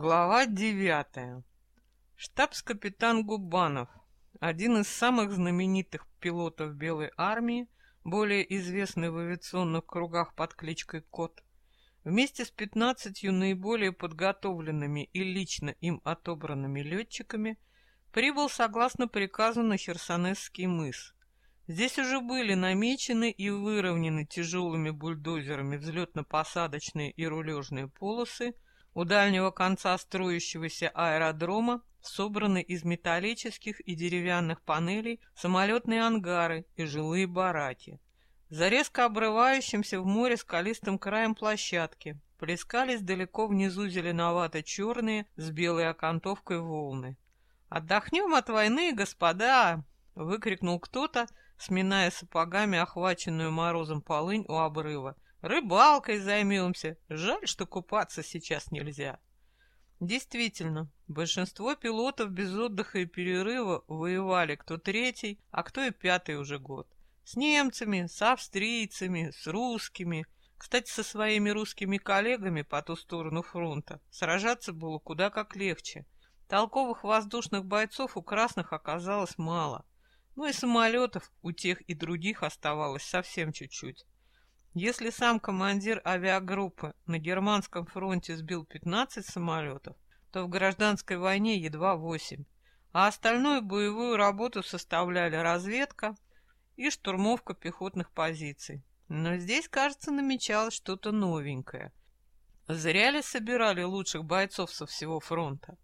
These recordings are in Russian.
Глава девятая. Штабс-капитан Губанов, один из самых знаменитых пилотов Белой армии, более известный в авиационных кругах под кличкой Кот, вместе с пятнадцатью наиболее подготовленными и лично им отобранными летчиками прибыл согласно приказу на Херсонесский мыс. Здесь уже были намечены и выровнены тяжелыми бульдозерами взлетно-посадочные и рулежные полосы, у дальнего конца строящегося аэродрома собраны из металлических и деревянных панелей самолетные ангары и жилые бараки. За резко обрывающимся в море скалистым краем площадки плескались далеко внизу зеленовато-черные с белой окантовкой волны. «Отдохнем от войны, господа!» — выкрикнул кто-то, сминая сапогами охваченную морозом полынь у обрыва. «Рыбалкой займемся. Жаль, что купаться сейчас нельзя». Действительно, большинство пилотов без отдыха и перерыва воевали кто третий, а кто и пятый уже год. С немцами, с австрийцами, с русскими. Кстати, со своими русскими коллегами по ту сторону фронта сражаться было куда как легче. Толковых воздушных бойцов у красных оказалось мало. Ну и самолетов у тех и других оставалось совсем чуть-чуть. Если сам командир авиагруппы на германском фронте сбил 15 самолетов, то в гражданской войне едва 8, а остальную боевую работу составляли разведка и штурмовка пехотных позиций. Но здесь, кажется, намечалось что-то новенькое. Зря ли собирали лучших бойцов со всего фронта?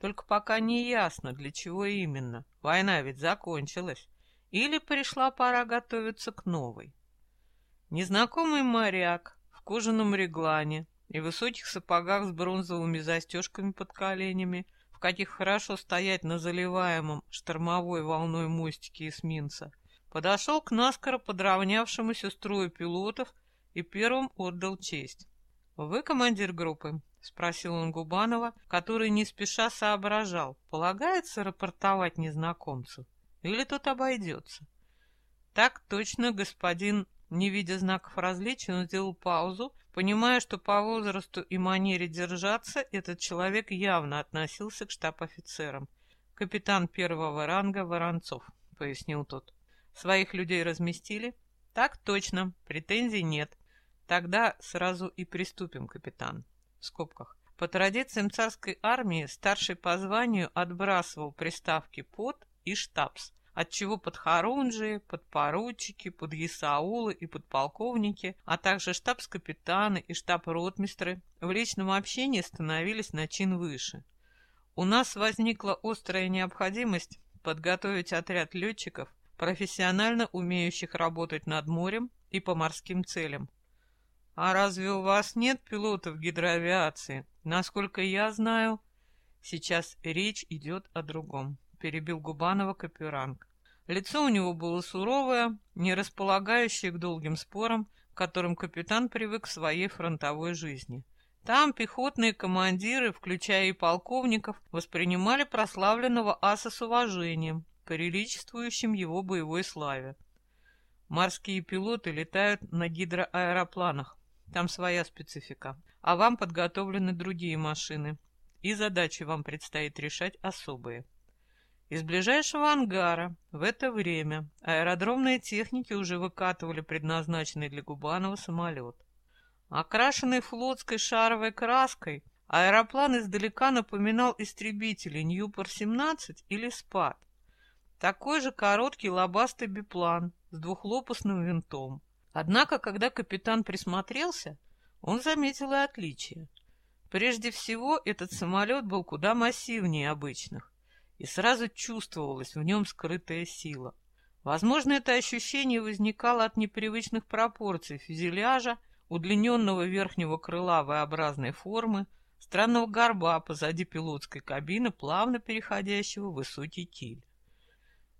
Только пока не ясно, для чего именно. Война ведь закончилась. Или пришла пора готовиться к новой. Незнакомый моряк в кожаном реглане и высоких сапогах с бронзовыми застежками под коленями, в каких хорошо стоять на заливаемом штормовой волной мостике эсминца, подошел к наскоро подравнявшемуся строю пилотов и первым отдал честь. «Вы командир группы?» — спросил он Губанова, который не спеша соображал, полагается рапортовать незнакомцу или тот обойдется. Так точно господин, не видя знаков различия, он сделал паузу, понимая, что по возрасту и манере держаться этот человек явно относился к штаб-офицерам. «Капитан первого ранга Воронцов», — пояснил тот. «Своих людей разместили?» «Так точно, претензий нет. Тогда сразу и приступим, капитан» в скобках. По традициям царской армии старший по званию отбрасывал приставки «под» и «штабс», отчего подхорунжие, подпоручики, подъясаулы и подполковники, а также штабс-капитаны и штаб-ротмистры в личном общении становились на чин выше. У нас возникла острая необходимость подготовить отряд летчиков, профессионально умеющих работать над морем и по морским целям, «А разве у вас нет пилотов гидроавиации? Насколько я знаю...» «Сейчас речь идет о другом», — перебил Губанова Каперанг. Лицо у него было суровое, не располагающее к долгим спорам, к которым капитан привык в своей фронтовой жизни. Там пехотные командиры, включая и полковников, воспринимали прославленного аса с уважением, приличествующим его боевой славе. Морские пилоты летают на гидроаэропланах, там своя специфика. А вам подготовлены другие машины. И задачи вам предстоит решать особые. Из ближайшего ангара в это время аэродромные техники уже выкатывали предназначенный для Губанова самолет. Окрашенный флотской шаровой краской, аэроплан издалека напоминал истребители Ньюпор-17 или СПАД. Такой же короткий лобастый биплан с двухлопастным винтом. Однако, когда капитан присмотрелся, он заметил и отличия. Прежде всего, этот самолет был куда массивнее обычных, и сразу чувствовалась в нем скрытая сила. Возможно, это ощущение возникало от непривычных пропорций фюзеляжа, удлиненного верхнего крыла V-образной формы, странного горба позади пилотской кабины, плавно переходящего в высокий киль.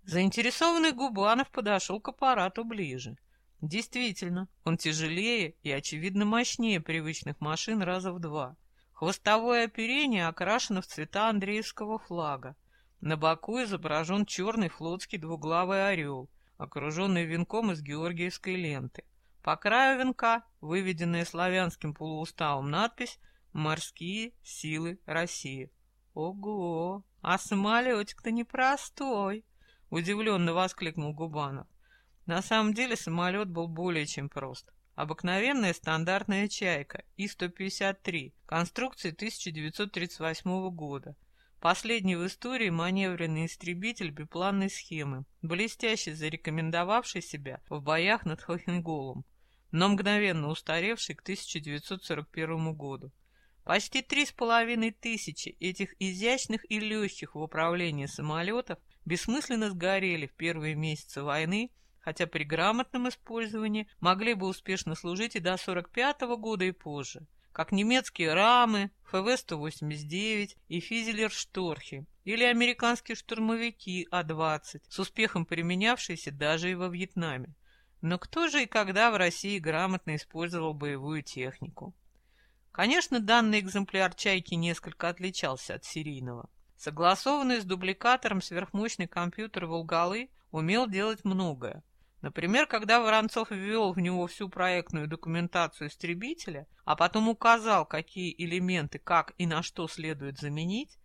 Заинтересованный Губанов подошел к аппарату ближе — Действительно, он тяжелее и, очевидно, мощнее привычных машин раза в два. Хвостовое оперение окрашено в цвета Андреевского флага. На боку изображен черный флотский двуглавый орел, окруженный венком из георгиевской ленты. По краю венка, выведенная славянским полууставом надпись Морские силы России. Ого, а самолетик-то непростой, удивленно воскликнул Губанов. На самом деле самолет был более чем прост. Обыкновенная стандартная «Чайка» И-153 конструкции 1938 года. Последний в истории маневренный истребитель бипланной схемы, блестяще зарекомендовавший себя в боях над Хохенголом, но мгновенно устаревший к 1941 году. Почти три с половиной тысячи этих изящных и легких в управлении самолетов бессмысленно сгорели в первые месяцы войны, хотя при грамотном использовании могли бы успешно служить и до 45 -го года и позже, как немецкие рамы, ФВ-189 и Физелер-Шторхи, или американские штурмовики А-20, с успехом применявшиеся даже и во Вьетнаме. Но кто же и когда в России грамотно использовал боевую технику? Конечно, данный экземпляр «Чайки» несколько отличался от серийного. Согласованный с дубликатором сверхмощный компьютер «Волгалы» умел делать многое. Например, когда Воронцов ввел в него всю проектную документацию истребителя, а потом указал, какие элементы как и на что следует заменить,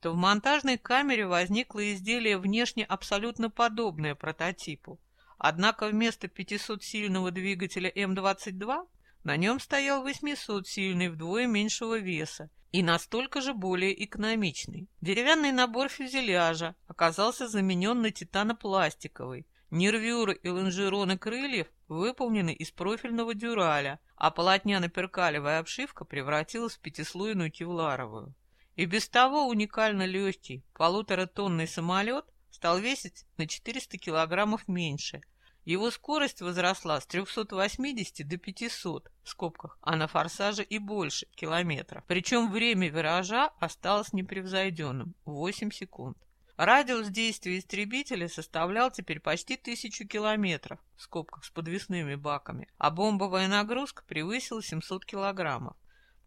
то в монтажной камере возникло изделие внешне абсолютно подобное прототипу. Однако вместо 500-сильного двигателя М-22 на нем стоял 800-сильный вдвое меньшего веса и настолько же более экономичный. Деревянный набор фюзеляжа оказался заменен на титанопластиковый. Нервюры и лонжероны крыльев выполнены из профильного дюраля, а полотняно-перкалевая обшивка превратилась в пятислойную кевларовую. И без того уникально легкий полуторатонный самолет стал весить на 400 килограммов меньше – его скорость возросла с 380 до 500 в скобках, а на форсаже и больше километров. Причем время виража осталось непревзойденным – 8 секунд. Радиус действия истребителя составлял теперь почти тысячу километров, в скобках с подвесными баками, а бомбовая нагрузка превысила 700 килограммов.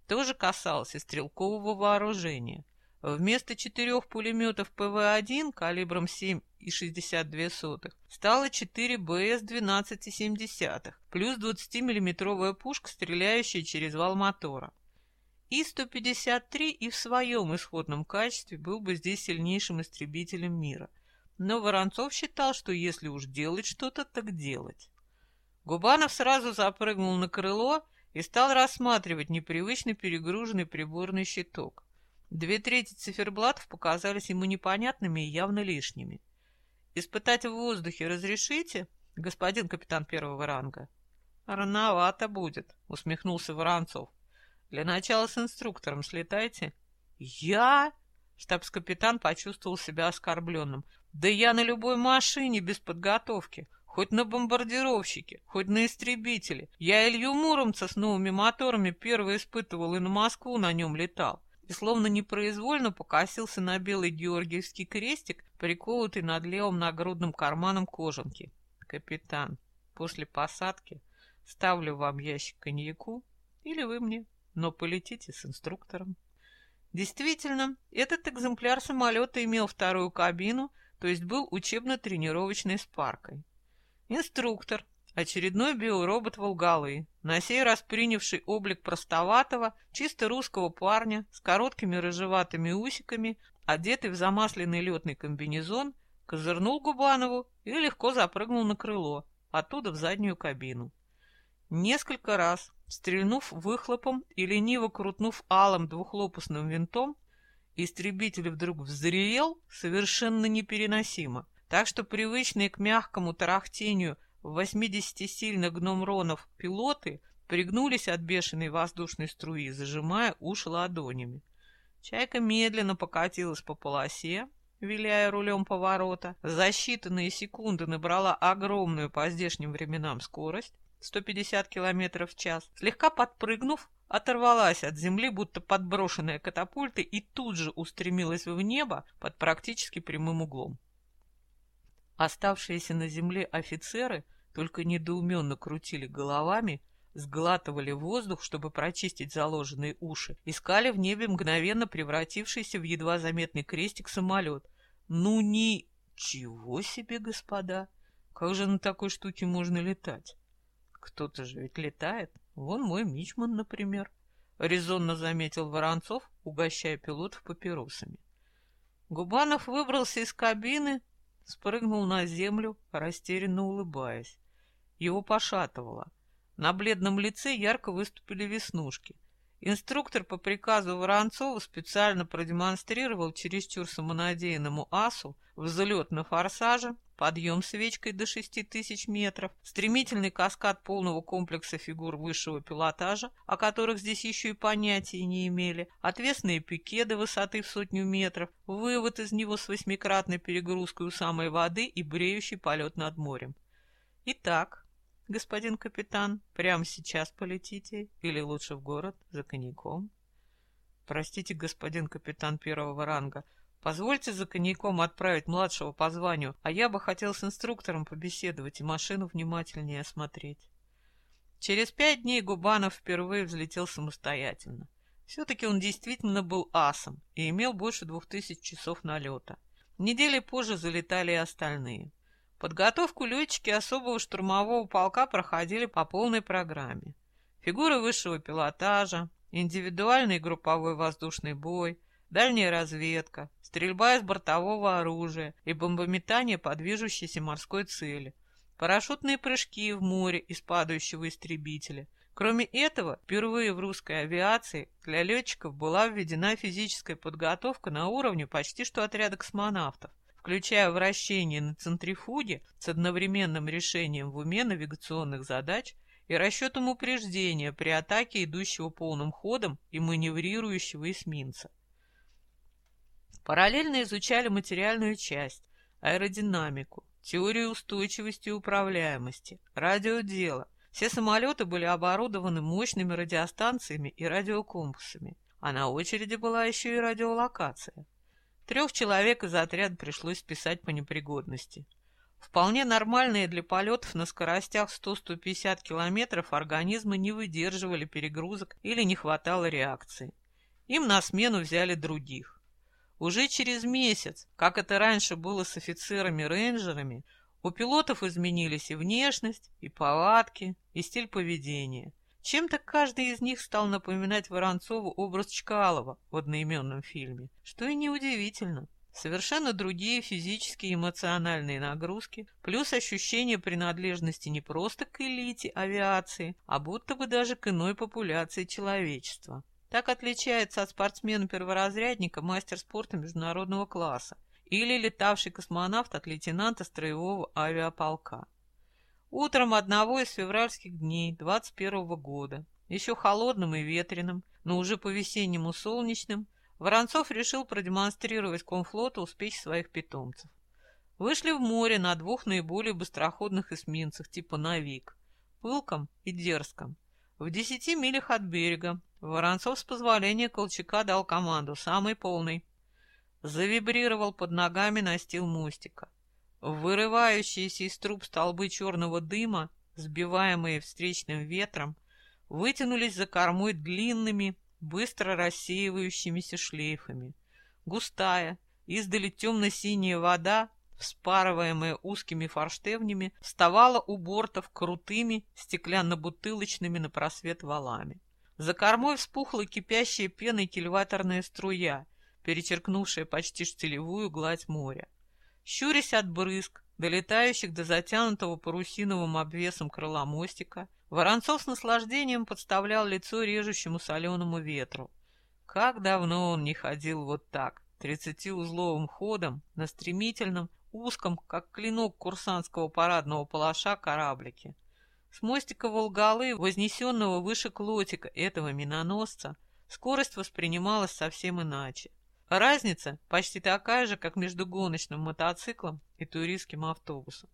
То же касалось и стрелкового вооружения. Вместо четырех пулеметов ПВ-1 калибром 7,62 стало 4 БС-12,7 плюс 20-миллиметровая пушка, стреляющая через вал мотора. И-153 и в своем исходном качестве был бы здесь сильнейшим истребителем мира. Но Воронцов считал, что если уж делать что-то, так делать. Губанов сразу запрыгнул на крыло и стал рассматривать непривычно перегруженный приборный щиток. Две трети циферблатов показались ему непонятными и явно лишними. «Испытать в воздухе разрешите, господин капитан первого ранга?» «Рановато будет», — усмехнулся Воронцов. «Для начала с инструктором слетайте». «Я?» — штабс-капитан почувствовал себя оскорбленным. «Да я на любой машине без подготовки, хоть на бомбардировщике, хоть на истребителе. Я Илью Муромца с новыми моторами первый испытывал и на Москву на нем летал и словно непроизвольно покосился на белый георгиевский крестик, приколотый над левым нагрудным карманом кожанки. «Капитан, после посадки ставлю вам ящик коньяку, или вы мне, но полетите с инструктором». Действительно, этот экземпляр самолета имел вторую кабину, то есть был учебно-тренировочной спаркой. Инструктор, Очередной биоробот Волгалы, на сей раз принявший облик простоватого, чисто русского парня с короткими рыжеватыми усиками, одетый в замасленный летный комбинезон, козырнул Губанову и легко запрыгнул на крыло, оттуда в заднюю кабину. Несколько раз, стрельнув выхлопом и лениво крутнув алым двухлопастным винтом, истребитель вдруг взревел совершенно непереносимо, так что привычные к мягкому тарахтению 80 сильных гномронов пилоты пригнулись от бешеной воздушной струи, зажимая уши ладонями. Чайка медленно покатилась по полосе, виляя рулем поворота. За считанные секунды набрала огромную по здешним временам скорость, 150 км в час. Слегка подпрыгнув, оторвалась от земли, будто подброшенная катапультой, и тут же устремилась в небо под практически прямым углом. Оставшиеся на земле офицеры только недоуменно крутили головами, сглатывали воздух, чтобы прочистить заложенные уши, искали в небе мгновенно превратившийся в едва заметный крестик самолет. Ну ничего себе, господа! Как же на такой штуке можно летать? Кто-то же ведь летает. Вон мой Мичман, например. резонно заметил Воронцов, угощая пилотов папиросами. Губанов выбрался из кабины, спрыгнул на землю, растерянно улыбаясь. Его пошатывало. На бледном лице ярко выступили веснушки. Инструктор по приказу Воронцова специально продемонстрировал чересчур самонадеянному асу взлет на форсаже, подъем свечкой до 6000 метров, стремительный каскад полного комплекса фигур высшего пилотажа, о которых здесь еще и понятия не имели, отвесные пике до высоты в сотню метров, вывод из него с восьмикратной перегрузкой у самой воды и бреющий полет над морем. Итак, господин капитан, прямо сейчас полетите или лучше в город за коньяком? Простите, господин капитан первого ранга, позвольте за коньяком отправить младшего по званию, а я бы хотел с инструктором побеседовать и машину внимательнее осмотреть. Через пять дней Губанов впервые взлетел самостоятельно. Все-таки он действительно был асом и имел больше двух тысяч часов налета. Недели позже залетали и остальные. Подготовку летчики особого штурмового полка проходили по полной программе. Фигуры высшего пилотажа, индивидуальный групповой воздушный бой, дальняя разведка, стрельба из бортового оружия и бомбометание по движущейся морской цели, парашютные прыжки в море из падающего истребителя. Кроме этого, впервые в русской авиации для летчиков была введена физическая подготовка на уровне почти что отряда космонавтов включая вращение на центрифуге с одновременным решением в уме навигационных задач и расчетом упреждения при атаке идущего полным ходом и маневрирующего эсминца. Параллельно изучали материальную часть, аэродинамику, теорию устойчивости и управляемости, радиодело. Все самолеты были оборудованы мощными радиостанциями и радиокомпасами, а на очереди была еще и радиолокация. Трех человек из отряда пришлось списать по непригодности. Вполне нормальные для полетов на скоростях 100-150 километров организмы не выдерживали перегрузок или не хватало реакции. Им на смену взяли других. Уже через месяц, как это раньше было с офицерами-рейнджерами, у пилотов изменились и внешность, и повадки, и стиль поведения. Чем-то каждый из них стал напоминать Воронцову образ Чкалова в одноименном фильме, что и неудивительно. Совершенно другие физические и эмоциональные нагрузки, плюс ощущение принадлежности не просто к элите авиации, а будто бы даже к иной популяции человечества. Так отличается от спортсмена-перворазрядника мастер спорта международного класса или летавший космонавт от лейтенанта строевого авиаполка. Утром одного из февральских дней 21 года, еще холодным и ветреным, но уже по-весеннему солнечным, Воронцов решил продемонстрировать комфлоту успехи своих питомцев. Вышли в море на двух наиболее быстроходных эсминцах типа «Навик» — пылком и дерзком. В десяти милях от берега Воронцов с позволения Колчака дал команду, самый полный. Завибрировал под ногами настил мостика. Вырывающиеся из труб столбы черного дыма, сбиваемые встречным ветром, вытянулись за кормой длинными, быстро рассеивающимися шлейфами. Густая, издали темно-синяя вода, вспарываемая узкими форштевнями, вставала у бортов крутыми стеклянно-бутылочными на просвет валами. За кормой вспухла кипящая пеной кильваторная струя, перечеркнувшая почти штилевую гладь моря. Щурясь от брызг, долетающих до затянутого парусиновым обвесом крыла мостика, Воронцов с наслаждением подставлял лицо режущему соленому ветру. Как давно он не ходил вот так, тридцатиузловым ходом, на стремительном, узком, как клинок курсантского парадного палаша, кораблике. С мостика Волгалы, вознесенного выше клотика этого миноносца, скорость воспринималась совсем иначе. Разница почти такая же, как между гоночным мотоциклом и туристским автобусом.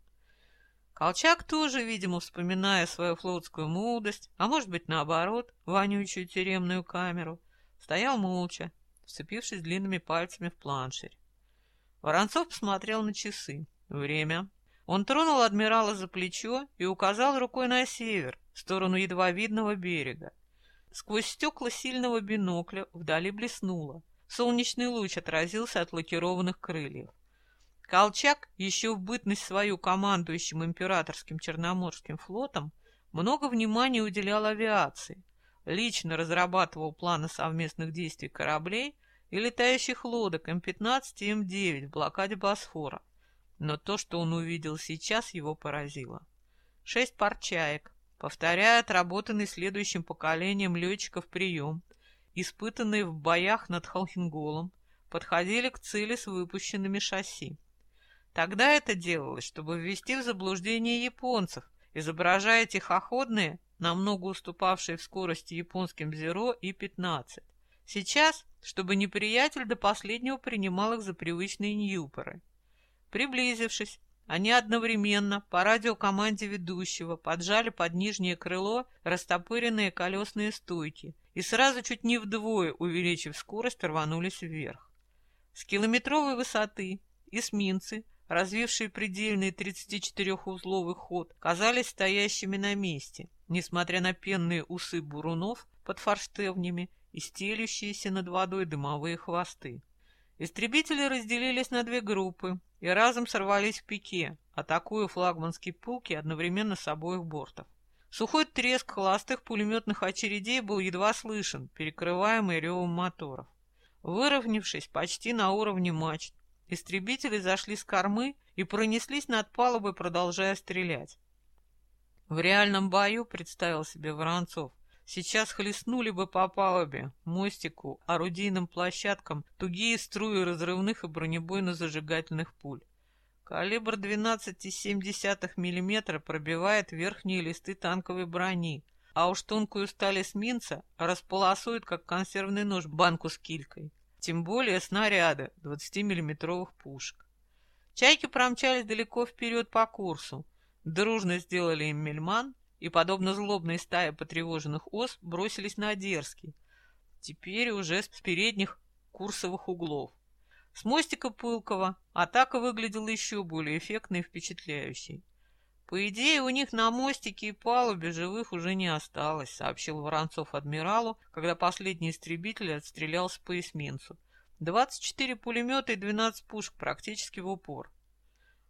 Колчак тоже, видимо, вспоминая свою флотскую молодость, а может быть наоборот, вонючую тюремную камеру, стоял молча, вцепившись длинными пальцами в планшерь. Воронцов посмотрел на часы. Время. Он тронул адмирала за плечо и указал рукой на север, в сторону едва видного берега. Сквозь стекла сильного бинокля вдали блеснуло. Солнечный луч отразился от лакированных крыльев. Колчак, еще в бытность свою командующим императорским Черноморским флотом, много внимания уделял авиации. лично разрабатывал планы совместных действий кораблей и летающих лодок М-15 и М-9 в блокаде Босфора. Но то, что он увидел сейчас, его поразило. Шесть пар чаек, повторяя отработанный следующим поколением летчиков прием, испытанные в боях над Халхинголом, подходили к цели с выпущенными шасси. Тогда это делалось, чтобы ввести в заблуждение японцев, изображая тихоходные, намного уступавшие в скорости японским Зеро и 15. Сейчас, чтобы неприятель до последнего принимал их за привычные ньюпоры. Приблизившись, они одновременно по радиокоманде ведущего поджали под нижнее крыло растопыренные колесные стойки и сразу чуть не вдвое, увеличив скорость, рванулись вверх. С километровой высоты эсминцы, развившие предельный 34-узловый ход, казались стоящими на месте, несмотря на пенные усы бурунов под форштевнями и стелющиеся над водой дымовые хвосты. Истребители разделились на две группы и разом сорвались в пике, атакуя флагманские пулки одновременно с обоих бортов. Сухой треск холостых пулеметных очередей был едва слышен, перекрываемый ревом моторов. Выровнявшись почти на уровне мачт, истребители зашли с кормы и пронеслись над палубой, продолжая стрелять. В реальном бою, представил себе Воронцов, Сейчас хлестнули бы по палубе, мостику, орудийным площадкам тугие струи разрывных и бронебойно-зажигательных пуль. Калибр 12,7 мм пробивает верхние листы танковой брони, а уж тонкую сталь эсминца располосует, как консервный нож, банку с килькой. Тем более снаряды 20-миллиметровых пушек. Чайки промчались далеко вперед по курсу. Дружно сделали им мельман, и, подобно злобной стае потревоженных ос, бросились на Одерский, теперь уже с передних курсовых углов. С мостика Пылкова атака выглядела еще более эффектной и впечатляющей. «По идее, у них на мостике и палубе живых уже не осталось», сообщил Воронцов адмиралу, когда последний истребитель отстрелялся по эсминцу. «24 пулемета и 12 пушек практически в упор.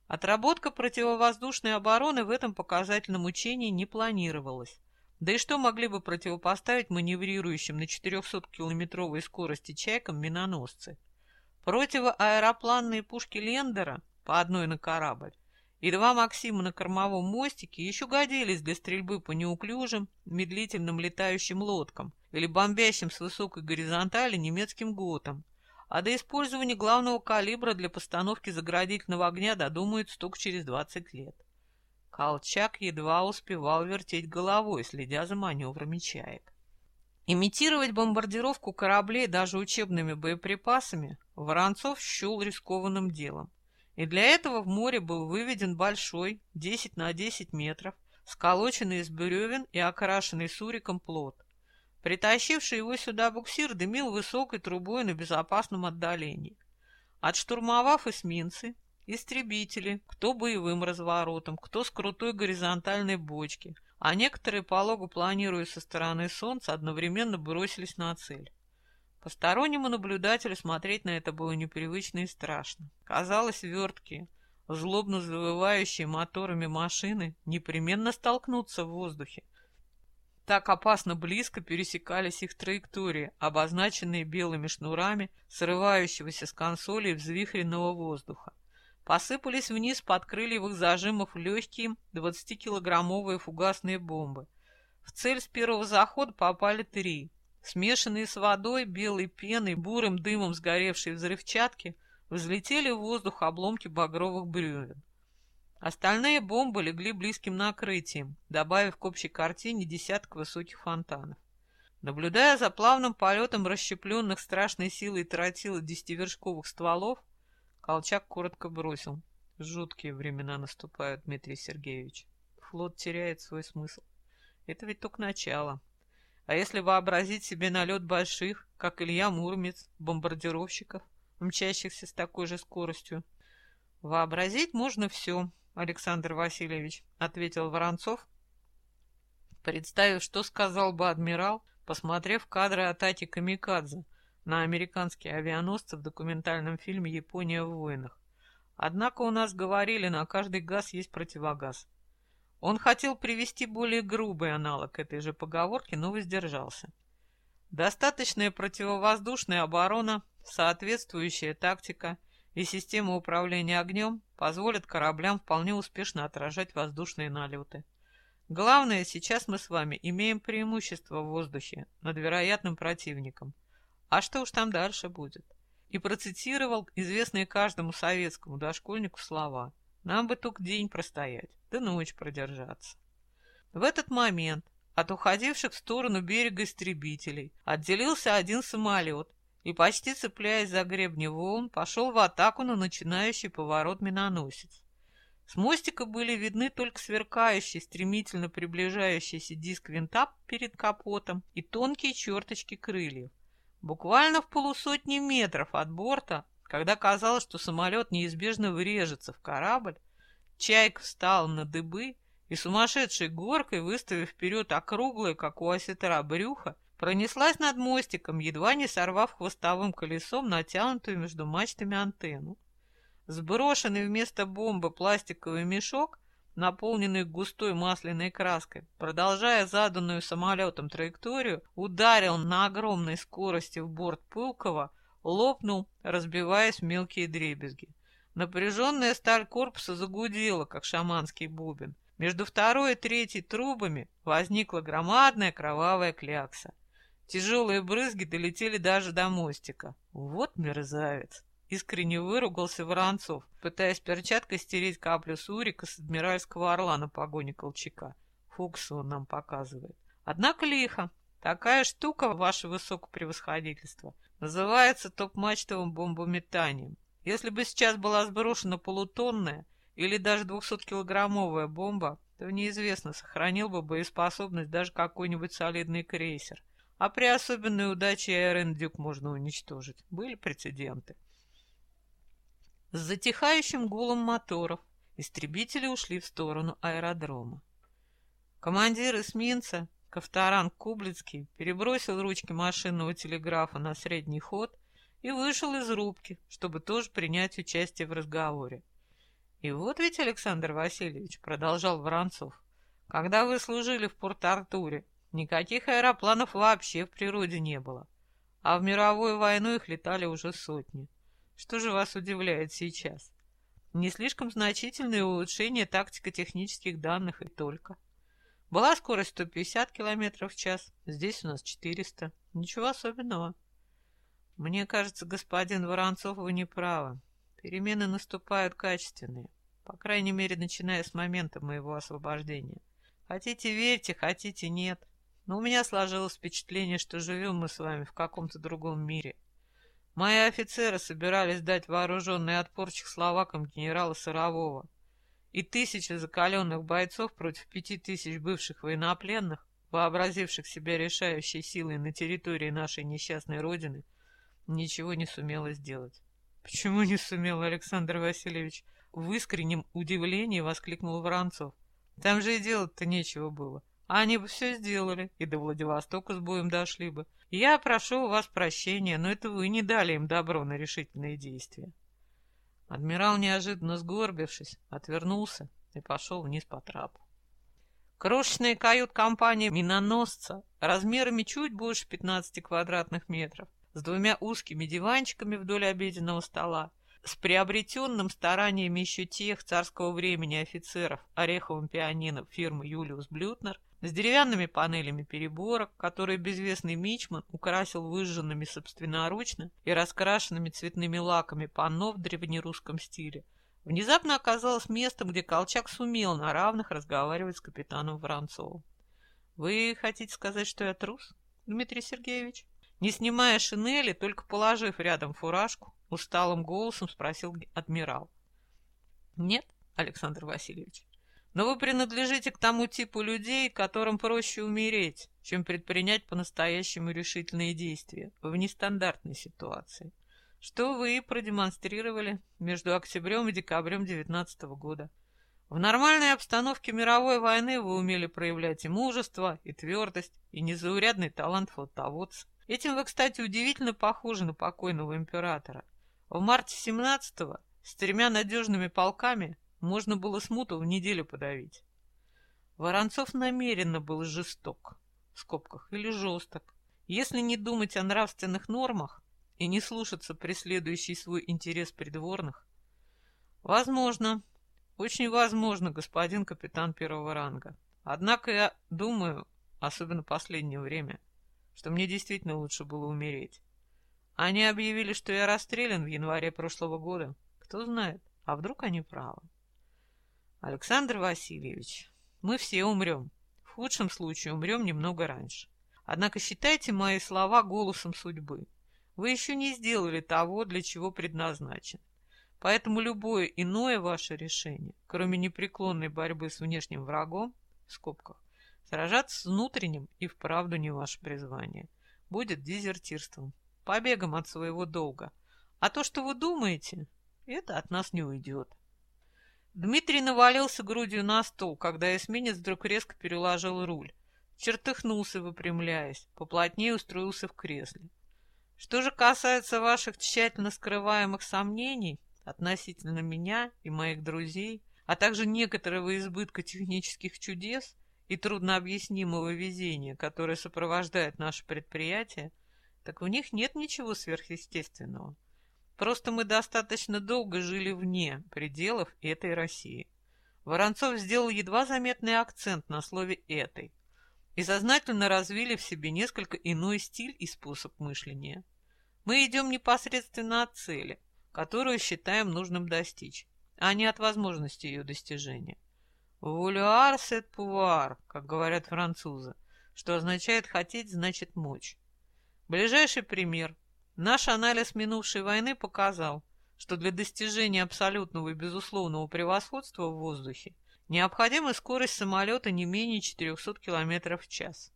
Отработка противовоздушной обороны в этом показательном учении не планировалась. Да и что могли бы противопоставить маневрирующим на 400-километровой скорости чайкам миноносцы? Противоаэропланные пушки Лендера, по одной на корабль, и два Максима на кормовом мостике еще годились для стрельбы по неуклюжим, медлительным летающим лодкам или бомбящим с высокой горизонтали немецким готам, а до использования главного калибра для постановки заградительного огня додумаются только через 20 лет. Колчак едва успевал вертеть головой, следя за маневрами чаек. Имитировать бомбардировку кораблей даже учебными боеприпасами Воронцов счел рискованным делом. И для этого в море был выведен большой, 10 на 10 метров, сколоченный из бревен и окрашенный суриком плот. Притащивший его сюда буксир дымил высокой трубой на безопасном отдалении. Отштурмовав эсминцы, истребители, кто боевым разворотом, кто с крутой горизонтальной бочки, а некоторые, пологу планируя со стороны солнца, одновременно бросились на цель. Постороннему наблюдателю смотреть на это было непривычно и страшно. Казалось, верткие, злобно завывающие моторами машины непременно столкнутся в воздухе, так опасно близко пересекались их траектории, обозначенные белыми шнурами срывающегося с консолей взвихренного воздуха. Посыпались вниз под крыльевых зажимов легкие 20-килограммовые фугасные бомбы. В цель с первого захода попали три. Смешанные с водой, белой пеной, бурым дымом сгоревшей взрывчатки, взлетели в воздух обломки багровых бревен. Остальные бомбы легли близким накрытием, добавив к общей картине десяток высоких фонтанов. Наблюдая за плавным полетом расщепленных страшной силой тротила десятивершковых стволов, Колчак коротко бросил. Жуткие времена наступают, Дмитрий Сергеевич. Флот теряет свой смысл. Это ведь только начало. А если вообразить себе налет больших, как Илья Муромец, бомбардировщиков, мчащихся с такой же скоростью, вообразить можно все, Александр Васильевич, — ответил Воронцов, представив, что сказал бы адмирал, посмотрев кадры атаки Камикадзе на американские авианосцы в документальном фильме «Япония в войнах». Однако у нас говорили, на каждый газ есть противогаз. Он хотел привести более грубый аналог этой же поговорки, но воздержался. Достаточная противовоздушная оборона, соответствующая тактика и система управления огнем позволят кораблям вполне успешно отражать воздушные налеты. Главное, сейчас мы с вами имеем преимущество в воздухе над вероятным противником. А что уж там дальше будет? И процитировал известные каждому советскому дошкольнику слова «Нам бы только день простоять, да ночь продержаться». В этот момент от уходивших в сторону берега истребителей отделился один самолет и, почти цепляясь за гребни волн, пошел в атаку на начинающий поворот миноносец. С мостика были видны только сверкающий, стремительно приближающийся диск винта перед капотом и тонкие черточки крыльев. Буквально в полусотни метров от борта, когда казалось, что самолет неизбежно врежется в корабль, Чайка встал на дыбы и сумасшедшей горкой, выставив вперед округлое, как у осетра, брюхо, пронеслась над мостиком, едва не сорвав хвостовым колесом натянутую между мачтами антенну. Сброшенный вместо бомбы пластиковый мешок, наполненный густой масляной краской, продолжая заданную самолетом траекторию, ударил на огромной скорости в борт Пылкова, лопнул, разбиваясь в мелкие дребезги. Напряженная сталь корпуса загудела, как шаманский бубен. Между второй и третьей трубами возникла громадная кровавая клякса. Тяжелые брызги долетели даже до мостика. Вот мерзавец! Искренне выругался Воронцов, пытаясь перчаткой стереть каплю сурика с адмиральского орла на погоне Колчака. Фукса он нам показывает. Однако лихо. Такая штука, ваше высокопревосходительство, называется топ-мачтовым бомбометанием. Если бы сейчас была сброшена полутонная или даже 200-килограммовая бомба, то неизвестно, сохранил бы боеспособность даже какой-нибудь солидный крейсер. А при особенной удаче АРН Дюк можно уничтожить. Были прецеденты. С затихающим гулом моторов истребители ушли в сторону аэродрома. Командир эсминца, Ковторан Кублицкий, перебросил ручки машинного телеграфа на средний ход и вышел из рубки, чтобы тоже принять участие в разговоре. И вот ведь, Александр Васильевич, продолжал Воронцов, когда вы служили в Порт-Артуре, никаких аэропланов вообще в природе не было, а в мировую войну их летали уже сотни. Что же вас удивляет сейчас? Не слишком значительное улучшение тактико-технических данных и только. Была скорость 150 км в час, здесь у нас 400. Ничего особенного. Мне кажется, господин Воронцов, вы не правы. Перемены наступают качественные, по крайней мере, начиная с момента моего освобождения. Хотите верьте, хотите нет. Но у меня сложилось впечатление, что живем мы с вами в каком-то другом мире. Мои офицеры собирались дать вооруженный отпор чехословакам генерала Сырового. И тысячи закаленных бойцов против пяти тысяч бывших военнопленных, вообразивших себя решающей силой на территории нашей несчастной родины, ничего не сумела сделать. Почему не сумел, Александр Васильевич? В искреннем удивлении воскликнул Воронцов. Там же и делать-то нечего было. Они бы все сделали, и до Владивостока с боем дошли бы. Я прошу у вас прощения, но это вы не дали им добро на решительные действия. Адмирал, неожиданно сгорбившись, отвернулся и пошел вниз по трапу. Крошечная кают-компания миноносца размерами чуть больше 15 квадратных метров, с двумя узкими диванчиками вдоль обеденного стола, с приобретенным стараниями еще тех царского времени офицеров ореховым пианино фирмы Юлиус Блютнер, с деревянными панелями переборок, которые безвестный мичман украсил выжженными собственноручно и раскрашенными цветными лаками панно в древнерусском стиле, внезапно оказалось местом, где Колчак сумел на равных разговаривать с капитаном Воронцовым. «Вы хотите сказать, что я трус, Дмитрий Сергеевич?» Не снимая шинели, только положив рядом фуражку, усталым голосом спросил адмирал. «Нет, Александр Васильевич, но вы принадлежите к тому типу людей, которым проще умереть, чем предпринять по-настоящему решительные действия в нестандартной ситуации, что вы продемонстрировали между октябрем и декабрем 19 года. В нормальной обстановке мировой войны вы умели проявлять и мужество, и твердость, и незаурядный талант флотоводца. Этим вы, кстати, удивительно похожи на покойного императора. В марте 17-го с тремя надежными полками можно было смуту в неделю подавить. Воронцов намеренно был жесток, в скобках, или жесток. Если не думать о нравственных нормах и не слушаться преследующий свой интерес придворных, возможно, очень возможно, господин капитан первого ранга. Однако я думаю, особенно последнее время, что мне действительно лучше было умереть. Они объявили, что я расстрелян в январе прошлого года. Кто знает, а вдруг они правы? Александр Васильевич, мы все умрем. В худшем случае умрем немного раньше. Однако считайте мои слова голосом судьбы. Вы еще не сделали того, для чего предназначен. Поэтому любое иное ваше решение, кроме непреклонной борьбы с внешним врагом, в скобках, сражаться с внутренним и вправду не ваше призвание, будет дезертирством, побегом от своего долга. А то, что вы думаете, это от нас не уйдет. Дмитрий навалился грудью на стол, когда эсминец вдруг резко переложил руль. Чертыхнулся, выпрямляясь, поплотнее устроился в кресле. Что же касается ваших тщательно скрываемых сомнений относительно меня и моих друзей, а также некоторого избытка технических чудес и труднообъяснимого везения, которое сопровождает наше предприятие, так в них нет ничего сверхъестественного. Просто мы достаточно долго жили вне пределов этой России. Воронцов сделал едва заметный акцент на слове «этой» и сознательно развили в себе несколько иной стиль и способ мышления. Мы идем непосредственно от цели, которую считаем нужным достичь, а не от возможности ее достижения. «Вулюар сет пувар», как говорят французы, что означает «хотеть» значит «мочь». Ближайший пример – Наш анализ минувшей войны показал, что для достижения абсолютного и безусловного превосходства в воздухе необходима скорость самолета не менее 400 км в час.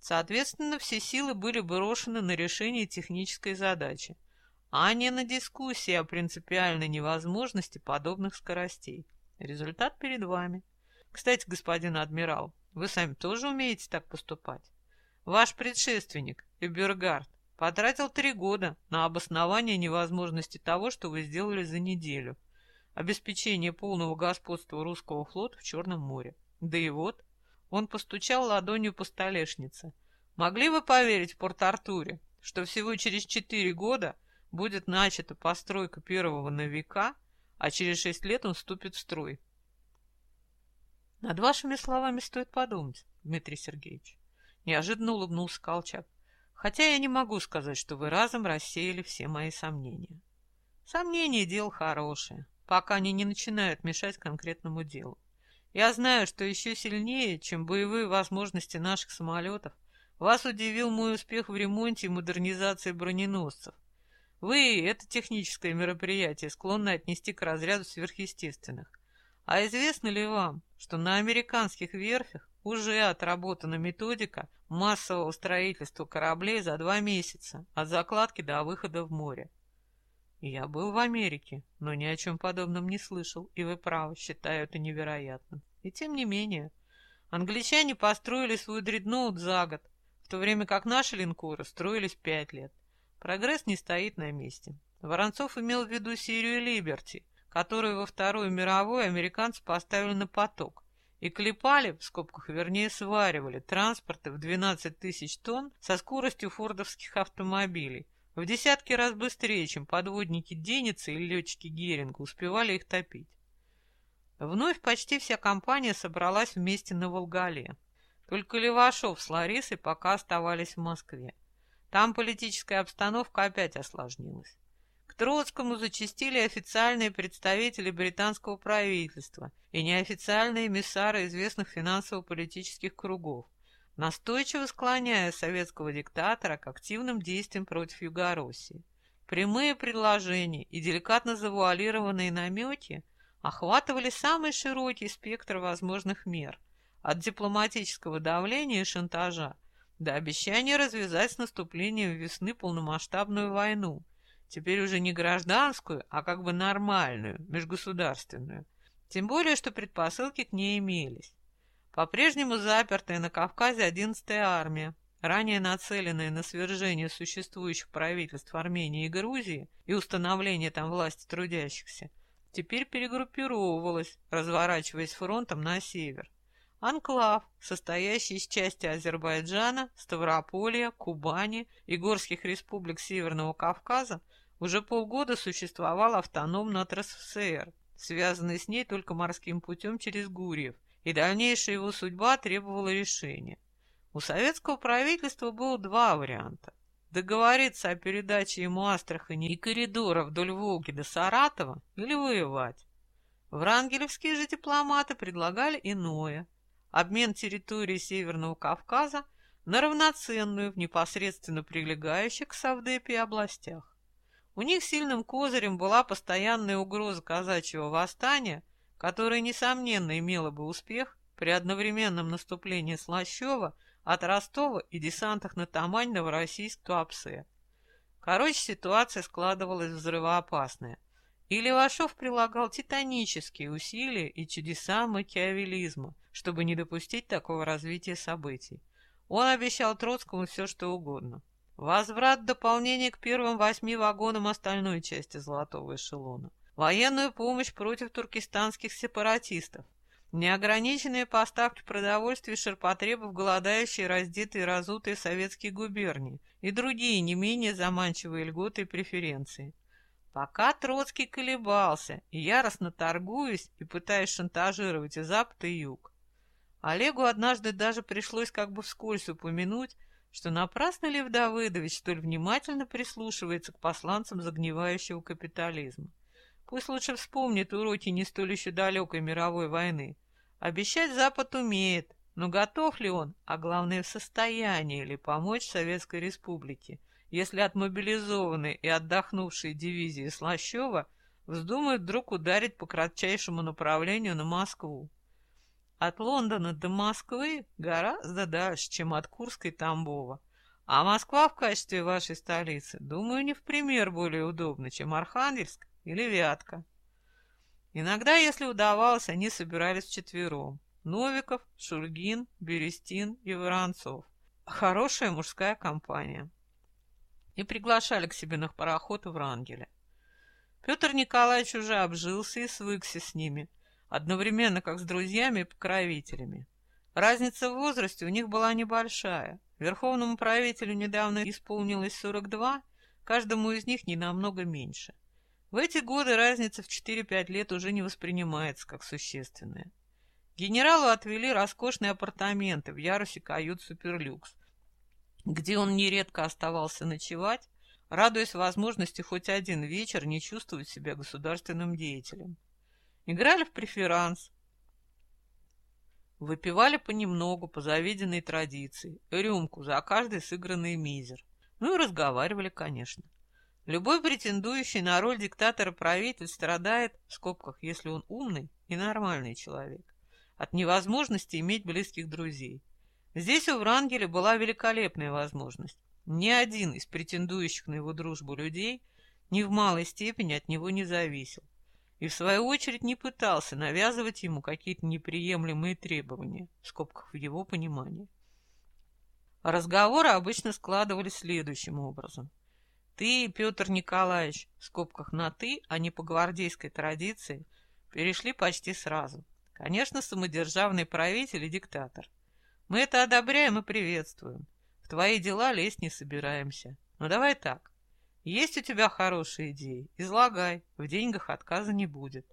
Соответственно, все силы были брошены на решение технической задачи, а не на дискуссии о принципиальной невозможности подобных скоростей. Результат перед вами. Кстати, господин адмирал, вы сами тоже умеете так поступать? Ваш предшественник, Эбергард, Потратил три года на обоснование невозможности того, что вы сделали за неделю. Обеспечение полного господства русского флота в Черном море. Да и вот, он постучал ладонью по столешнице. Могли вы поверить в Порт-Артуре, что всего через четыре года будет начата постройка первого новика, а через шесть лет он вступит в строй? Над вашими словами стоит подумать, Дмитрий Сергеевич. Неожиданно улыбнулся Колчак. Хотя я не могу сказать, что вы разом рассеяли все мои сомнения. Сомнения — дело хорошее, пока они не начинают мешать конкретному делу. Я знаю, что еще сильнее, чем боевые возможности наших самолетов, вас удивил мой успех в ремонте и модернизации броненосцев. Вы это техническое мероприятие склонны отнести к разряду сверхъестественных. А известно ли вам, что на американских верфях уже отработана методика массового строительства кораблей за два месяца, от закладки до выхода в море. Я был в Америке, но ни о чем подобном не слышал, и вы правы, считаю это невероятным. И тем не менее, англичане построили свой дредноут за год, в то время как наши линкоры строились пять лет. Прогресс не стоит на месте. Воронцов имел в виду серию «Либерти», которую во Вторую мировую американцы поставили на поток, и клепали, в скобках вернее сваривали, транспорты в 12 тысяч тонн со скоростью фордовских автомобилей, в десятки раз быстрее, чем подводники Деница и летчики Геринга успевали их топить. Вновь почти вся компания собралась вместе на Волгале. Только Левашов с Ларисой пока оставались в Москве. Там политическая обстановка опять осложнилась. Троцкому зачастили официальные представители британского правительства и неофициальные эмиссары известных финансово-политических кругов, настойчиво склоняя советского диктатора к активным действиям против Югороссии. Прямые предложения и деликатно завуалированные намеки охватывали самый широкий спектр возможных мер, от дипломатического давления и шантажа до обещания развязать с наступлением весны полномасштабную войну, Теперь уже не гражданскую, а как бы нормальную, межгосударственную. Тем более, что предпосылки к ней имелись. По-прежнему запертая на Кавказе 11-я армия, ранее нацеленная на свержение существующих правительств Армении и Грузии и установление там власти трудящихся, теперь перегруппировывалась, разворачиваясь фронтом на север. Анклав, состоящий из части Азербайджана, Ставрополья, Кубани и горских республик Северного Кавказа, уже полгода существовал автономно от РСФСР, связанный с ней только морским путем через Гурьев, и дальнейшая его судьба требовала решения. У советского правительства было два варианта. Договориться о передаче ему Астрахани и коридора вдоль Волги до Саратова или воевать. Врангелевские же дипломаты предлагали иное – обмен территории Северного Кавказа на равноценную в непосредственно прилегающих к Савдепе областях. У них сильным козырем была постоянная угроза казачьего восстания, которое, несомненно, имело бы успех при одновременном наступлении Слащева от Ростова и десантах на Тамань Новороссийск Туапсе. Короче, ситуация складывалась взрывоопасная. И Левашов прилагал титанические усилия и чудеса макиавелизма, чтобы не допустить такого развития событий. Он обещал Троцкому все, что угодно. Возврат дополнения к первым восьми вагонам остальной части золотого эшелона. Военную помощь против туркестанских сепаратистов. Неограниченные поставки продовольствия ширпотребов голодающие, раздетые, разутые советские губернии и другие не менее заманчивые льготы и преференции. Пока Троцкий колебался, и яростно торгуясь и пытаясь шантажировать и Запад, и Юг. Олегу однажды даже пришлось как бы вскользь упомянуть, что напрасно Лев Давыдович столь внимательно прислушивается к посланцам загнивающего капитализма. Пусть лучше вспомнит уроки не столь еще далекой мировой войны. Обещать Запад умеет, но готов ли он, а главное в состоянии ли помочь Советской Республике, если отмобилизованные и отдохнувшие дивизии Слащева вздумают вдруг ударить по кратчайшему направлению на Москву. От Лондона до Москвы гораздо дальше, чем от Курска и Тамбова. А Москва в качестве вашей столицы, думаю, не в пример более удобна, чем Архангельск или Вятка. Иногда, если удавалось, они собирались вчетвером. Новиков, Шульгин, Берестин и Воронцов. Хорошая мужская компания и приглашали к себе на пароход в Врангеля. Петр Николаевич уже обжился и свыкся с ними, одновременно как с друзьями и покровителями. Разница в возрасте у них была небольшая. Верховному правителю недавно исполнилось 42, каждому из них не намного меньше. В эти годы разница в 4-5 лет уже не воспринимается как существенная. Генералу отвели роскошные апартаменты в ярусе кают «Суперлюкс», где он нередко оставался ночевать, радуясь возможности хоть один вечер не чувствовать себя государственным деятелем. Играли в преферанс, выпивали понемногу по заведенной традиции, рюмку за каждый сыгранный мизер. Ну и разговаривали, конечно. Любой претендующий на роль диктатора-правитель страдает, в скобках, если он умный и нормальный человек, от невозможности иметь близких друзей. Здесь у Врангеля была великолепная возможность. Ни один из претендующих на его дружбу людей ни в малой степени от него не зависел и, в свою очередь, не пытался навязывать ему какие-то неприемлемые требования, в скобках в его понимании. Разговоры обычно складывались следующим образом. Ты, Петр Николаевич, в скобках на «ты», а не по гвардейской традиции, перешли почти сразу. Конечно, самодержавный правитель и диктатор – мы это одобряем и приветствуем. В твои дела лезть не собираемся. Но давай так. Есть у тебя хорошие идеи? Излагай. В деньгах отказа не будет.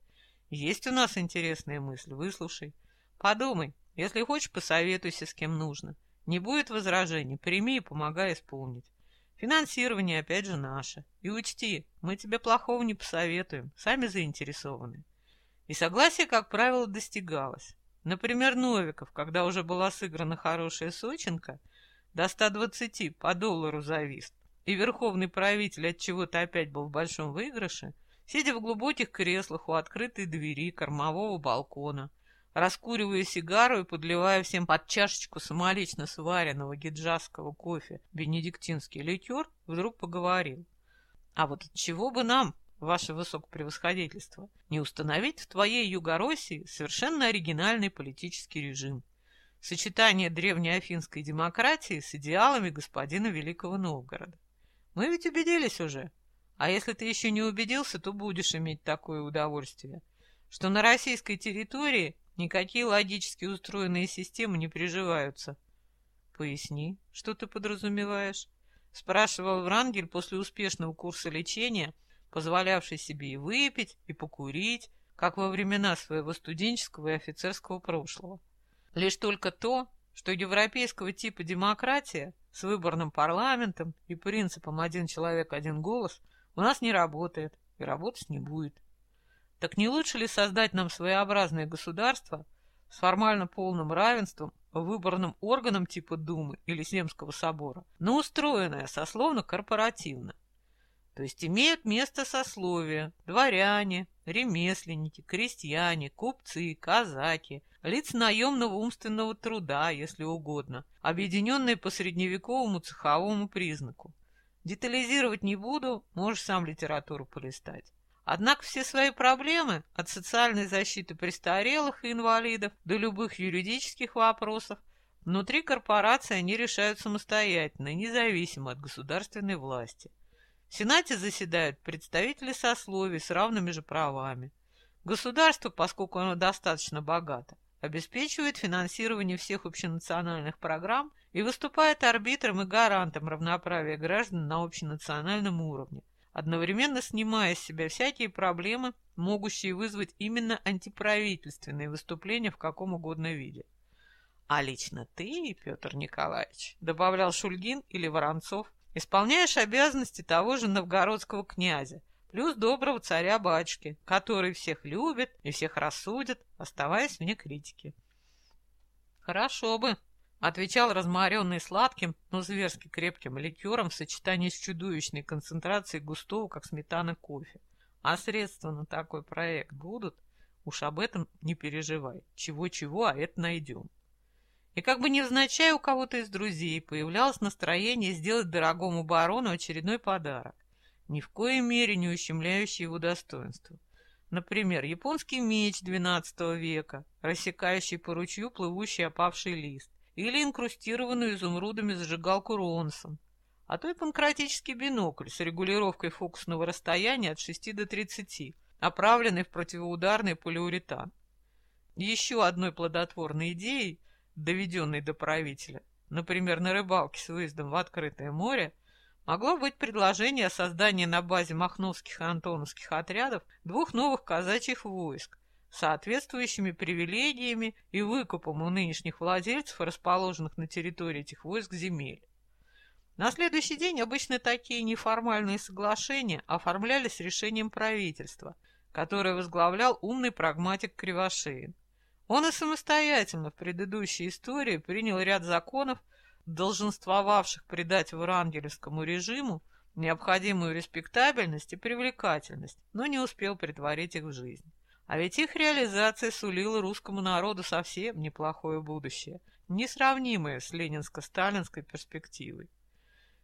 Есть у нас интересная мысль. Выслушай. Подумай. Если хочешь, посоветуйся с кем нужно. Не будет возражений. Прими и помогай исполнить. Финансирование опять же наше. И учти, мы тебе плохого не посоветуем. Сами заинтересованы. И согласие, как правило, достигалось. Например, Новиков, когда уже была сыграна хорошая сочинка, до 120 по доллару завис, и верховный правитель от чего-то опять был в большом выигрыше, сидя в глубоких креслах у открытой двери кормового балкона, раскуривая сигару и подливая всем под чашечку самолично сваренного гиджасского кофе бенедиктинский ликер, вдруг поговорил. А вот от чего бы нам ваше высокопревосходительство, не установить в твоей Югороссии совершенно оригинальный политический режим. Сочетание древнеафинской демократии с идеалами господина Великого Новгорода. Мы ведь убедились уже. А если ты еще не убедился, то будешь иметь такое удовольствие, что на российской территории никакие логически устроенные системы не приживаются. Поясни, что ты подразумеваешь? Спрашивал Врангель после успешного курса лечения, позволявший себе и выпить, и покурить, как во времена своего студенческого и офицерского прошлого. Лишь только то, что европейского типа демократия с выборным парламентом и принципом «один человек, один голос» у нас не работает и работать не будет. Так не лучше ли создать нам своеобразное государство с формально полным равенством выборным органом типа Думы или Земского собора, но устроенное сословно-корпоративно? То есть имеют место сословия, дворяне, ремесленники, крестьяне, купцы, казаки, лица наемного умственного труда, если угодно, объединенные по средневековому цеховому признаку. Детализировать не буду, можешь сам литературу полистать. Однако все свои проблемы, от социальной защиты престарелых и инвалидов до любых юридических вопросов, внутри корпорации они решают самостоятельно, независимо от государственной власти. В Сенате заседают представители сословий с равными же правами. Государство, поскольку оно достаточно богато, обеспечивает финансирование всех общенациональных программ и выступает арбитром и гарантом равноправия граждан на общенациональном уровне, одновременно снимая с себя всякие проблемы, могущие вызвать именно антиправительственные выступления в каком угодно виде. А лично ты, Петр Николаевич, добавлял Шульгин или Воронцов, исполняешь обязанности того же новгородского князя, плюс доброго царя-батюшки, который всех любит и всех рассудит, оставаясь вне критики. «Хорошо бы», — отвечал разморенный сладким, но зверски крепким ликером в сочетании с чудовищной концентрацией густого, как сметана, кофе. «А средства на такой проект будут? Уж об этом не переживай. Чего-чего, а это найдем». И как бы невзначай у кого-то из друзей появлялось настроение сделать дорогому барону очередной подарок ни в коей мере не ущемляющий его достоинство. Например, японский меч XII века, рассекающий по ручью плывущий опавший лист, или инкрустированную изумрудами зажигалку Ронсон, а то и панкратический бинокль с регулировкой фокусного расстояния от 6 до 30, оправленный в противоударный полиуретан. Еще одной плодотворной идеей, доведенной до правителя, например, на рыбалке с выездом в открытое море, могло быть предложение о создании на базе махновских и антоновских отрядов двух новых казачьих войск соответствующими привилегиями и выкупом у нынешних владельцев, расположенных на территории этих войск, земель. На следующий день обычно такие неформальные соглашения оформлялись решением правительства, которое возглавлял умный прагматик Кривошеин. Он и самостоятельно в предыдущей истории принял ряд законов, долженствовавших придать врангелевскому режиму необходимую респектабельность и привлекательность, но не успел притворить их в жизнь. А ведь их реализация сулила русскому народу совсем неплохое будущее, несравнимое с ленинско-сталинской перспективой.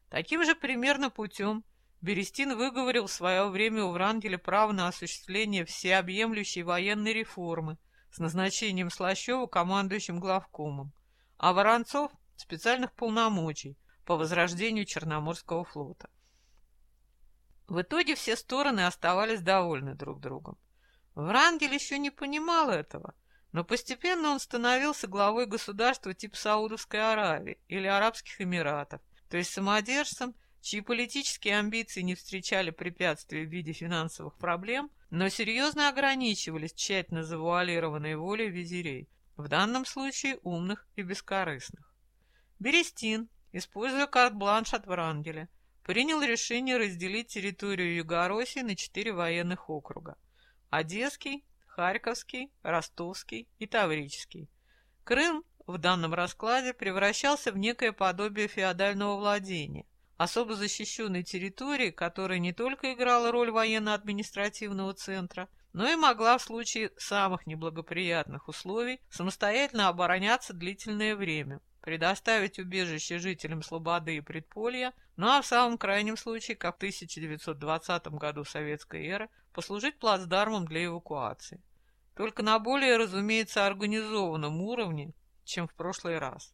Таким же примерно путем Берестин выговорил в свое время у Врангеля право на осуществление всеобъемлющей военной реформы с назначением Слащева командующим главкомом, а Воронцов специальных полномочий по возрождению Черноморского флота. В итоге все стороны оставались довольны друг другом. Врангель еще не понимал этого, но постепенно он становился главой государства типа Саудовской Аравии или Арабских Эмиратов, то есть самодержцем, чьи политические амбиции не встречали препятствий в виде финансовых проблем, но серьезно ограничивались тщательно завуалированной волей визирей, в данном случае умных и бескорыстных. Берестин, используя карт-бланш от Врангеля, принял решение разделить территорию Югороссии на четыре военных округа – Одесский, Харьковский, Ростовский и Таврический. Крым в данном раскладе превращался в некое подобие феодального владения, особо защищенной территории, которая не только играла роль военно-административного центра, но и могла в случае самых неблагоприятных условий самостоятельно обороняться длительное время – предоставить убежище жителям Слободы и Предполья, ну а в самом крайнем случае, как в 1920 году советской эры, послужить плацдармом для эвакуации. Только на более, разумеется, организованном уровне, чем в прошлый раз.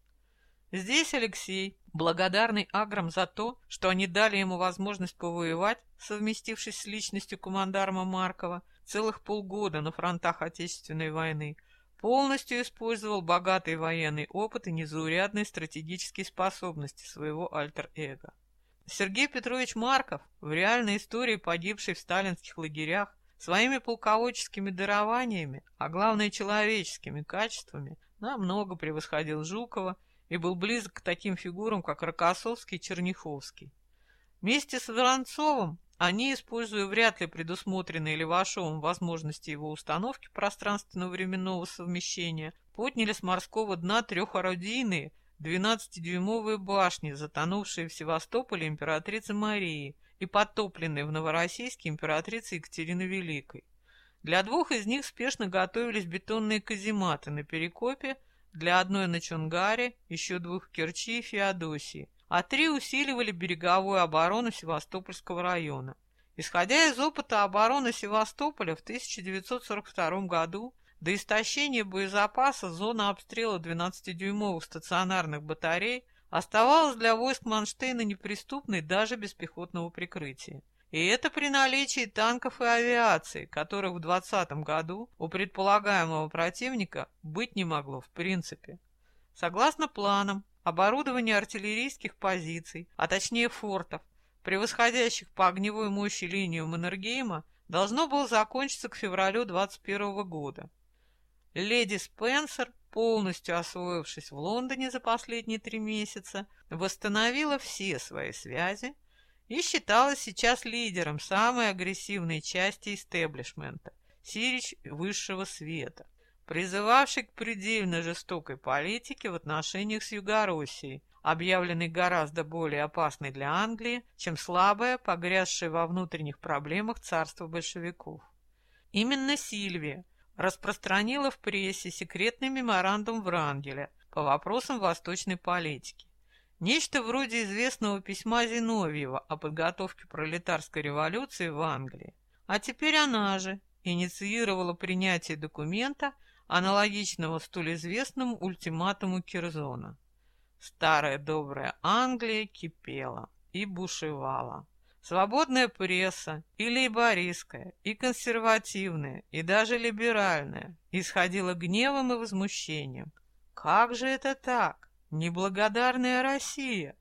Здесь Алексей, благодарный Аграм за то, что они дали ему возможность повоевать, совместившись с личностью командарма Маркова, целых полгода на фронтах Отечественной войны, полностью использовал богатый военный опыт и незаурядные стратегические способности своего альтер-эго. Сергей Петрович Марков, в реальной истории погибший в сталинских лагерях, своими полководческими дарованиями, а главное человеческими качествами, намного превосходил Жукова и был близок к таким фигурам, как Рокоссовский и Черняховский. Вместе с Воронцовым они, используя вряд ли предусмотренные Левашовым возможности его установки пространственно-временного совмещения, подняли с морского дна трехорудийные 12-дюймовые башни, затонувшие в Севастополе императрицы Марии и потопленные в Новороссийске императрицы Екатерины Великой. Для двух из них спешно готовились бетонные казематы на Перекопе, для одной на Чунгаре, еще двух в Керчи и Феодосии – а три усиливали береговую оборону Севастопольского района. Исходя из опыта обороны Севастополя в 1942 году, до истощения боезапаса зона обстрела 12-дюймовых стационарных батарей оставалась для войск Манштейна неприступной даже без пехотного прикрытия. И это при наличии танков и авиации, которых в 2020 году у предполагаемого противника быть не могло в принципе. Согласно планам, Оборудование артиллерийских позиций, а точнее фортов, превосходящих по огневой мощи линию Маннергейма, должно было закончиться к февралю 21 года. Леди Спенсер, полностью освоившись в Лондоне за последние три месяца, восстановила все свои связи и считалась сейчас лидером самой агрессивной части истеблишмента, сирич высшего света призывавший к предельно жестокой политике в отношениях с Югороссией, объявленной гораздо более опасной для Англии, чем слабое, погрязшее во внутренних проблемах царство большевиков. Именно Сильвия распространила в прессе секретный меморандум Врангеля по вопросам восточной политики. Нечто вроде известного письма Зиновьева о подготовке пролетарской революции в Англии. А теперь она же инициировала принятие документа, аналогичного столь известному ультиматуму Кирзона. Старая добрая Англия кипела и бушевала. Свободная пресса, и лейбористская, и консервативная, и даже либеральная, исходила гневом и возмущением. Как же это так? Неблагодарная Россия!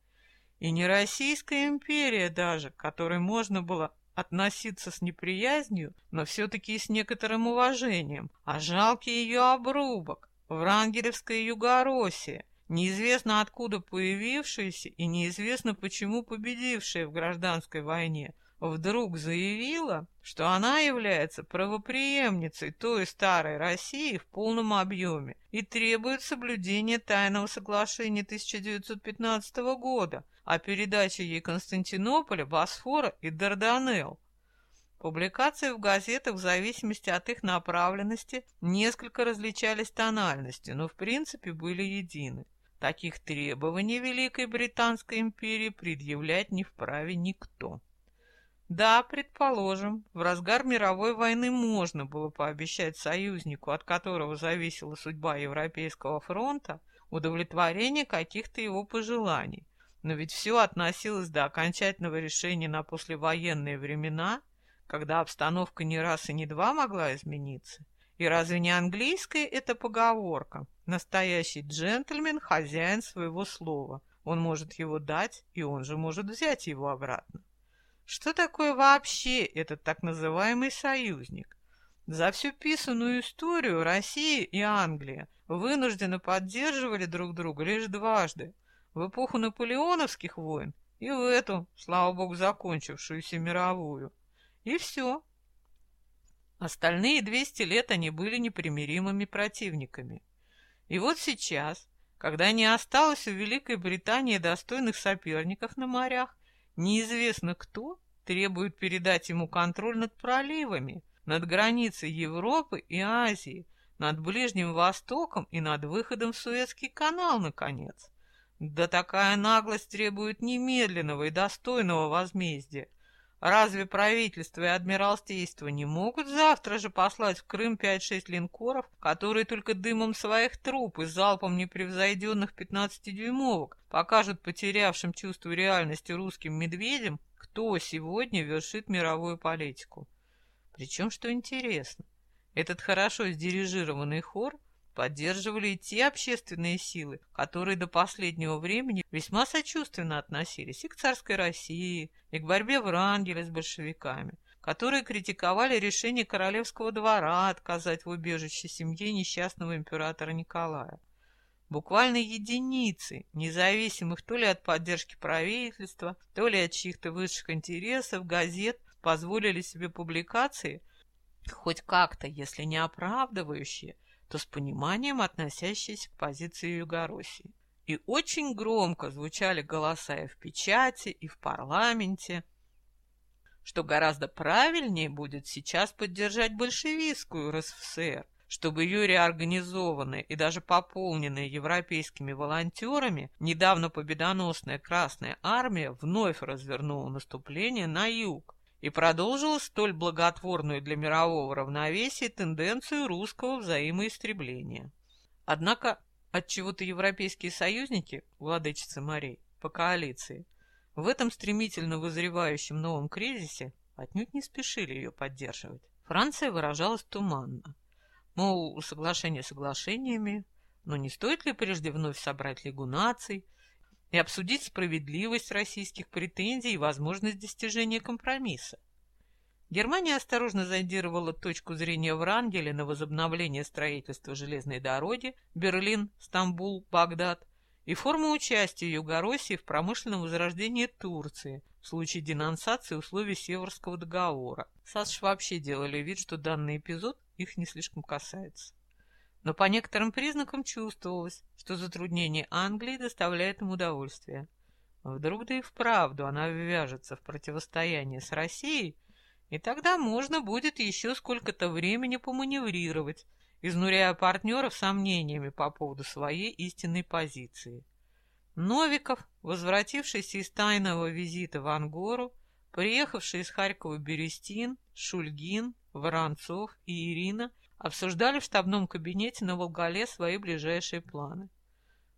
И не Российская империя даже, которой можно было относиться с неприязнью, но все-таки с некоторым уважением, а жалкий ее обрубок, Врангелевская Югороссия, неизвестно откуда появившаяся и неизвестно почему победившая в гражданской войне, вдруг заявила, что она является правопреемницей той старой России в полном объеме и требует соблюдения тайного соглашения 1915 года, о передаче ей Константинополя, Босфора и Дарданелл. Публикации в газетах в зависимости от их направленности несколько различались тональностью, но в принципе были едины. Таких требований Великой Британской империи предъявлять не вправе никто. Да, предположим, в разгар мировой войны можно было пообещать союзнику, от которого зависела судьба Европейского фронта, удовлетворение каких-то его пожеланий, но ведь все относилось до окончательного решения на послевоенные времена, когда обстановка не раз и не два могла измениться. И разве не английская эта поговорка? Настоящий джентльмен – хозяин своего слова. Он может его дать, и он же может взять его обратно. Что такое вообще этот так называемый союзник? За всю писанную историю Россия и Англия вынуждены поддерживали друг друга лишь дважды – в эпоху наполеоновских войн и в эту, слава богу, закончившуюся мировую. И все. Остальные 200 лет они были непримиримыми противниками. И вот сейчас, когда не осталось у Великой Британии достойных соперников на морях, неизвестно кто требует передать ему контроль над проливами, над границей Европы и Азии, над Ближним Востоком и над выходом в Суэцкий канал, наконец. Да такая наглость требует немедленного и достойного возмездия. Разве правительство и адмиралтейство не могут завтра же послать в Крым 5-6 линкоров, которые только дымом своих труп и залпом непревзойденных 15-дюймовок покажут потерявшим чувство реальности русским медведям, кто сегодня вершит мировую политику? Причем, что интересно, этот хорошо сдирижированный хор поддерживали и те общественные силы, которые до последнего времени весьма сочувственно относились и к царской России, и к борьбе Врангеля с большевиками, которые критиковали решение королевского двора отказать в убежище семье несчастного императора Николая. Буквально единицы, независимых то ли от поддержки правительства, то ли от чьих-то высших интересов, газет, позволили себе публикации, хоть как-то, если не оправдывающие, то с пониманием относящиеся к позиции Югороссии. И очень громко звучали голоса и в печати, и в парламенте, что гораздо правильнее будет сейчас поддержать большевистскую РСФСР, чтобы ее реорганизованная и даже пополненная европейскими волонтерами недавно победоносная Красная Армия вновь развернула наступление на юг, и продолжила столь благотворную для мирового равновесия тенденцию русского взаимоистребления. Однако отчего-то европейские союзники, владычицы морей, по коалиции, в этом стремительно вызревающем новом кризисе отнюдь не спешили ее поддерживать. Франция выражалась туманно. Мол, соглашение соглашениями, но не стоит ли прежде вновь собрать Лигу наций, и обсудить справедливость российских претензий и возможность достижения компромисса. Германия осторожно зондировала точку зрения Врангеля на возобновление строительства железной дороги Берлин, Стамбул, Багдад и форму участия Югороссии в промышленном возрождении Турции в случае денонсации условий Северского договора. САСШ вообще делали вид, что данный эпизод их не слишком касается но по некоторым признакам чувствовалось, что затруднение Англии доставляет им удовольствие. Вдруг да и вправду она ввяжется в противостояние с Россией, и тогда можно будет еще сколько-то времени поманеврировать, изнуряя партнеров сомнениями по поводу своей истинной позиции. Новиков, возвратившийся из тайного визита в Ангору, приехавший из Харькова Берестин, Шульгин, Воронцов и Ирина обсуждали в штабном кабинете на Волгале свои ближайшие планы.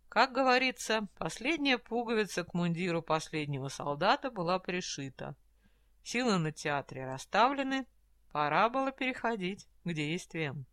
Как говорится, последняя пуговица к мундиру последнего солдата была пришита. Силы на театре расставлены, пора было переходить к действиям.